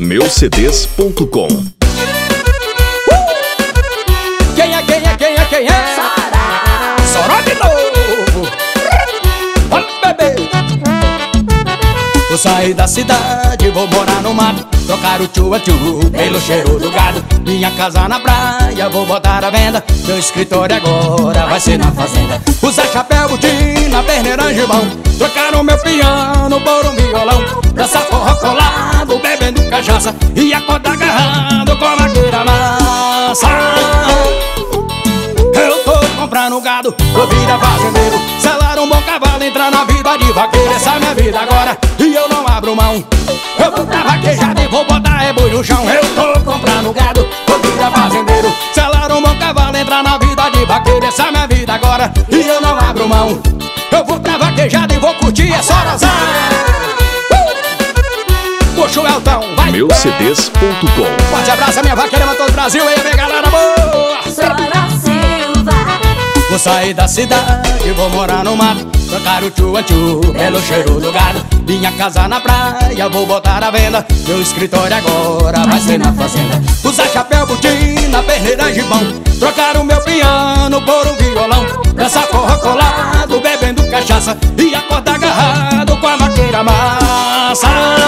meucds.com Quem é, quem é, quem é, quem é? Soró de novo. Olha bebê Vou sair da cidade, vou morar no mato Trocar o tchua-tchu pelo cheiro do gado. Minha casa na praia, vou botar à venda. Meu escritório agora vai ser na fazenda. Usar chapéu, botina, perneira, gibão Trocar o meu piano cachaça E acordar agarrado com a madeira massa. Eu tô comprando gado, vou virar fazendeiro Selar um bom cavalo, entrar na vida de vaqueiro Essa é minha vida agora e eu não abro mão. Eu vou pra vaquejada e vou botar é boi no chão. Eu tô comprando gado, vou virar fazendeiro Selar um bom cavalo, entrar na vida de vaqueiro Essa é minha vida agora e eu não abro mão. Eu vou pra vaquejada e vou curtir essa horazão Meucds.com Forte abraço, minha vaqueira, mas todo Brasil aí, minha galera boa! Sora Silva, Vou sair da cidade, vou morar no mato Trocar o tchu-tchu pelo cheiro do gado. Minha casa na praia, vou botar à venda Meu escritório agora vai ser na fazenda. Usar chapéu, botina, perneira, gibão Trocar o meu piano por um violão. Dançar forró colado, bebendo cachaça E acordar agarrado com a maqueira massa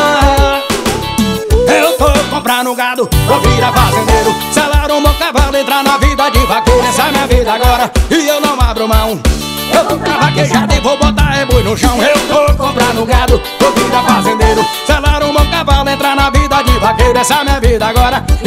comprando gado, vou virar fazendeiro. Selar um bom cavalo, entrar na vida de vaqueiro. Essa é minha vida agora e eu não abro mão. Eu vou pra vaquejada e vou botar é boi no chão. Eu tô comprando gado, vou virar fazendeiro. Selar um bom cavalo, entrar na vida de vaqueiro. Essa é minha vida agora